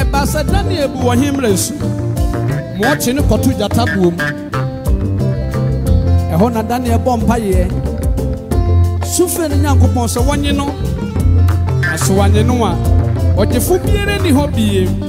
Ɛbaa sɛ Daniel buu ɔhene mmara nsu ma ɔkyee no kɔtoo gyata buo mu. Ɛhɔ na Daniel bɔɔ mpaeɛ su frɛɛ ne Nyankopɔn sɛ wɔnye no, na sɛ wɔanye no a, ɔgyefo biara nni hɔ bio.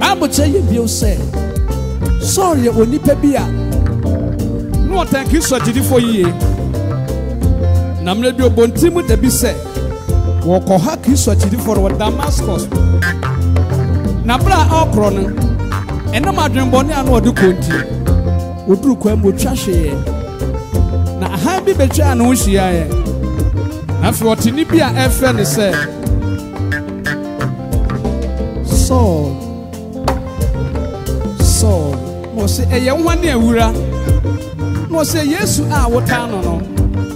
Bible kyerɛ yɛ bio sɛ Saul yɛ onipa bi a na ɔtan Kristo agyidifo yie. Na mmerɛ bi obonti mu da bi sɛ wɔkɔha Kristo agyidifo no wɔ Damascus. Na berɛ a ɔkorɔ no, ɛnam adwenbɔne a na ɔde kɔ nti, Woduruu kwan mu, otwa hweeɛ, na hann bi betwaa ne ho hyiaeɛ. Na afei ɔte nne bi a ɛrefrɛ no sɛ, Saul, Saul. Na ɔse, Ɛyɛ hwane, Awura? Na ɔse, Yesu a wotaa no no.